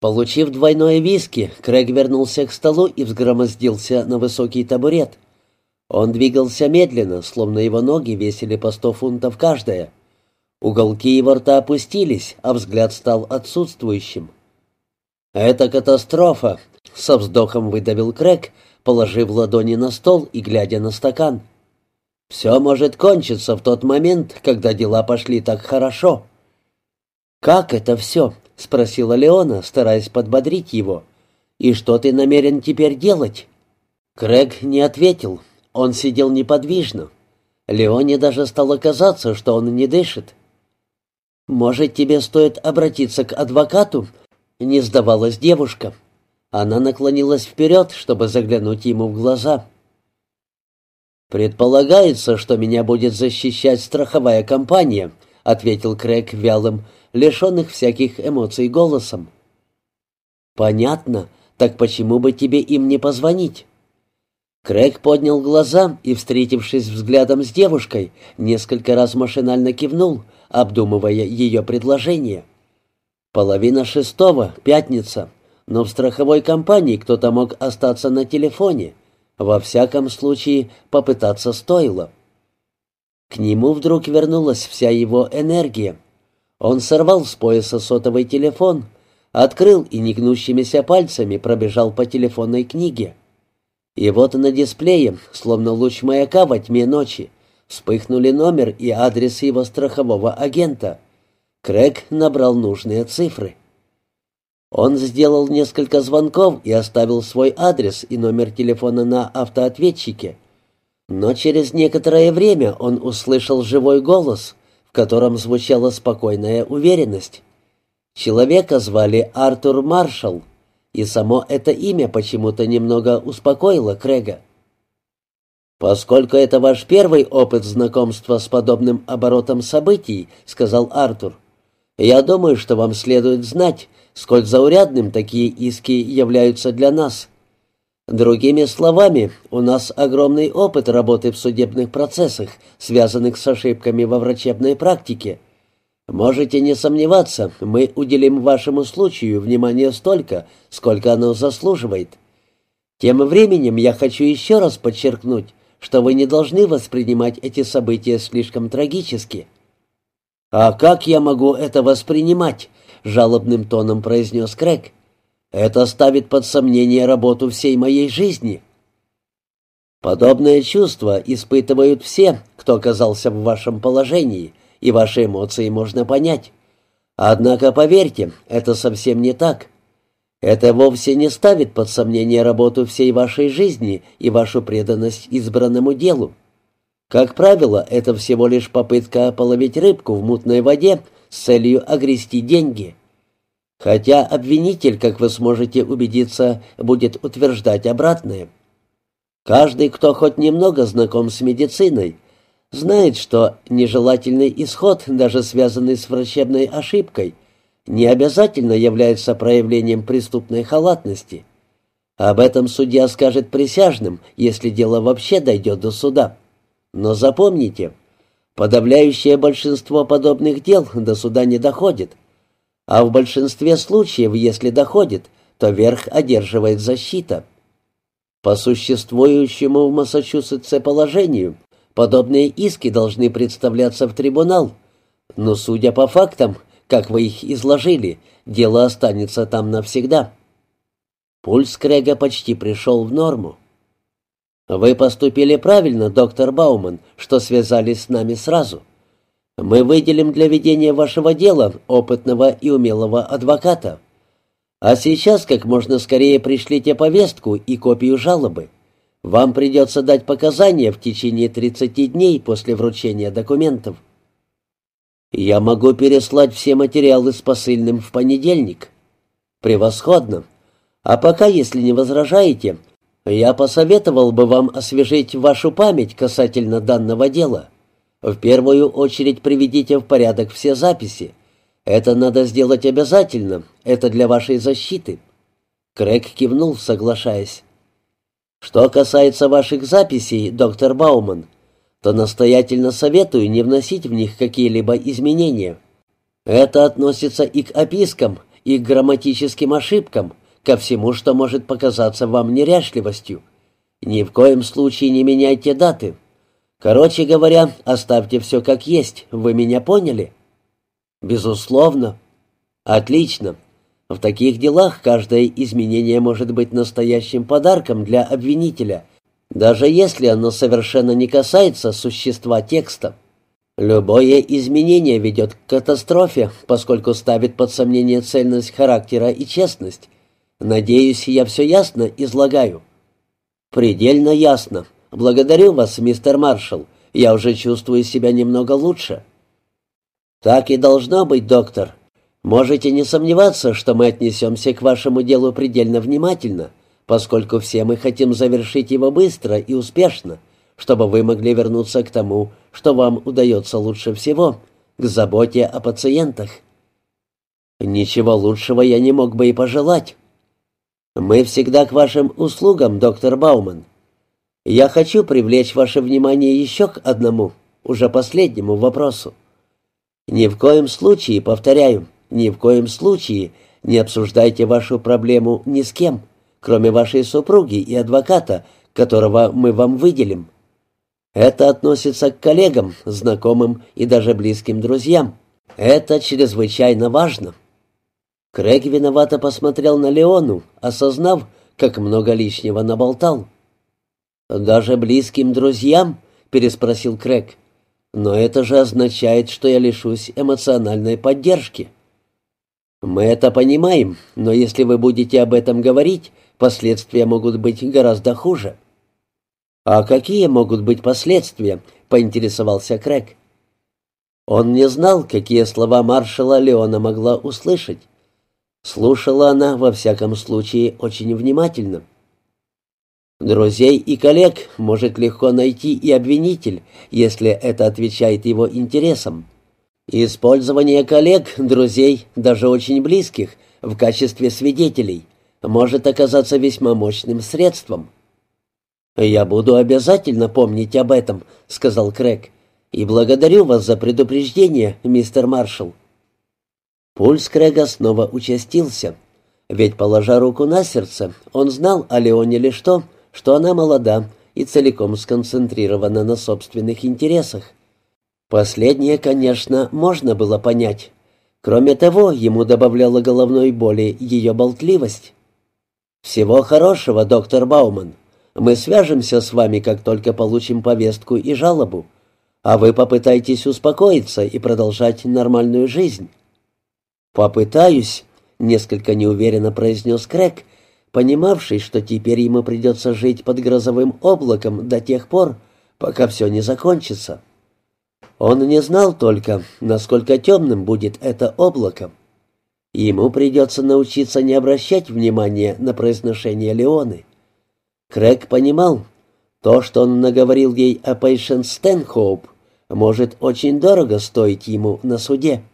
Получив двойное виски, Крэг вернулся к столу и взгромоздился на высокий табурет. Он двигался медленно, словно его ноги весили по сто фунтов каждая. Уголки его рта опустились, а взгляд стал отсутствующим. «Это катастрофа», — со вздохом выдавил Крэг, положив ладони на стол и глядя на стакан. «Все может кончиться в тот момент, когда дела пошли так хорошо». «Как это все?» — спросила Леона, стараясь подбодрить его. «И что ты намерен теперь делать?» Крэг не ответил. Он сидел неподвижно. Леоне даже стало казаться, что он не дышит. «Может, тебе стоит обратиться к адвокату?» — не сдавалась девушка. Она наклонилась вперед, чтобы заглянуть ему в глаза. «Предполагается, что меня будет защищать страховая компания», — ответил Крэг вялым, лишенных всяких эмоций голосом. «Понятно. Так почему бы тебе им не позвонить?» Крэг поднял глаза и, встретившись взглядом с девушкой, несколько раз машинально кивнул, обдумывая ее предложение. «Половина шестого, пятница, но в страховой компании кто-то мог остаться на телефоне. Во всяком случае, попытаться стоило». К нему вдруг вернулась вся его энергия — он сорвал с пояса сотовый телефон, открыл и негнущимися пальцами пробежал по телефонной книге. И вот на дисплее, словно луч маяка во тьме ночи, вспыхнули номер и адрес его страхового агента. Крэг набрал нужные цифры. Он сделал несколько звонков и оставил свой адрес и номер телефона на автоответчике. Но через некоторое время он услышал живой голос, в котором звучала спокойная уверенность. Человека звали Артур Маршалл, и само это имя почему-то немного успокоило Крэга. «Поскольку это ваш первый опыт знакомства с подобным оборотом событий», — сказал Артур, — «я думаю, что вам следует знать, сколь заурядным такие иски являются для нас. Другими словами, у нас огромный опыт работы в судебных процессах, связанных с ошибками во врачебной практике. Можете не сомневаться, мы уделим вашему случаю внимание столько, сколько оно заслуживает. Тем временем я хочу еще раз подчеркнуть, что вы не должны воспринимать эти события слишком трагически. «А как я могу это воспринимать?» — жалобным тоном произнес Крэг. Это ставит под сомнение работу всей моей жизни. Подобное чувство испытывают все, кто оказался в вашем положении, и ваши эмоции можно понять. Однако, поверьте, это совсем не так. Это вовсе не ставит под сомнение работу всей вашей жизни и вашу преданность избранному делу. Как правило, это всего лишь попытка половить рыбку в мутной воде с целью огрести деньги. Хотя обвинитель, как вы сможете убедиться, будет утверждать обратное. Каждый, кто хоть немного знаком с медициной, знает, что нежелательный исход, даже связанный с врачебной ошибкой, не обязательно является проявлением преступной халатности. Об этом судья скажет присяжным, если дело вообще дойдет до суда. Но запомните, подавляющее большинство подобных дел до суда не доходит – а в большинстве случаев, если доходит, то верх одерживает защита. По существующему в Массачусетсе положению, подобные иски должны представляться в трибунал, но, судя по фактам, как вы их изложили, дело останется там навсегда. Пульс Крэга почти пришел в норму. «Вы поступили правильно, доктор Бауман, что связались с нами сразу. Мы выделим для ведения вашего дела опытного и умелого адвоката. А сейчас как можно скорее пришлите повестку и копию жалобы. Вам придется дать показания в течение 30 дней после вручения документов. Я могу переслать все материалы с посыльным в понедельник. Превосходно. А пока, если не возражаете, я посоветовал бы вам освежить вашу память касательно данного дела. В первую очередь приведите в порядок все записи. Это надо сделать обязательно, это для вашей защиты». Крэг кивнул, соглашаясь. «Что касается ваших записей, доктор Бауман, то настоятельно советую не вносить в них какие-либо изменения. Это относится и к опискам, и к грамматическим ошибкам, ко всему, что может показаться вам неряшливостью. Ни в коем случае не меняйте даты. Короче говоря, оставьте все как есть, вы меня поняли?» «Безусловно». «Отлично. В таких делах каждое изменение может быть настоящим подарком для обвинителя, даже если оно совершенно не касается существа текста. Любое изменение ведет к катастрофе, поскольку ставит под сомнение цельность характера и честность. Надеюсь, я все ясно излагаю. Предельно ясно. Благодарю вас, мистер Маршалл. Я уже чувствую себя немного лучше. Так и должно быть, доктор. Можете не сомневаться, что мы отнесемся к вашему делу предельно внимательно, поскольку все мы хотим завершить его быстро и успешно, чтобы вы могли вернуться к тому, что вам удается лучше всего, к заботе о пациентах. Ничего лучшего я не мог бы и пожелать. Мы всегда к вашим услугам, доктор Бауман. Я хочу привлечь ваше внимание еще к одному, уже последнему вопросу. Ни в коем случае, повторяю, ни в коем случае не обсуждайте вашу проблему ни с кем, кроме вашей супруги и адвоката, которого мы вам выделим. Это относится к коллегам, знакомым и даже близким друзьям. Это чрезвычайно важно. Крэг виновато посмотрел на Леону, осознав, как много лишнего наболтал. «Даже близким друзьям?» — переспросил Крэг. «Но это же означает, что я лишусь эмоциональной поддержки». «Мы это понимаем, но если вы будете об этом говорить, последствия могут быть гораздо хуже». «А какие могут быть последствия?» — поинтересовался Крэг. Он не знал, какие слова маршала Леона могла услышать. Слушала она, во всяком случае, очень внимательно. Друзей и коллег может легко найти и обвинитель, если это отвечает его интересам. Использование коллег, друзей, даже очень близких, в качестве свидетелей может оказаться весьма мощным средством. «Я буду обязательно помнить об этом», — сказал Крэг. «И благодарю вас за предупреждение, мистер Маршалл». Пульс Крэга снова участился. Ведь, положа руку на сердце, он знал о Леоне лишь то, что она молода и целиком сконцентрирована на собственных интересах. Последнее, конечно, можно было понять. Кроме того, ему добавляла головной боли ее болтливость. «Всего хорошего, доктор Бауман. Мы свяжемся с вами, как только получим повестку и жалобу, а вы попытайтесь успокоиться и продолжать нормальную жизнь». «Попытаюсь», — несколько неуверенно произнес Крэг, понимавший, что теперь ему придется жить под грозовым облаком до тех пор, пока все не закончится. Он не знал только, насколько темным будет это облако. Ему придется научиться не обращать внимания на произношение Леоны. Крэг понимал, то, что он наговорил ей о Пейшен Стэнхоуп, может очень дорого стоить ему на суде.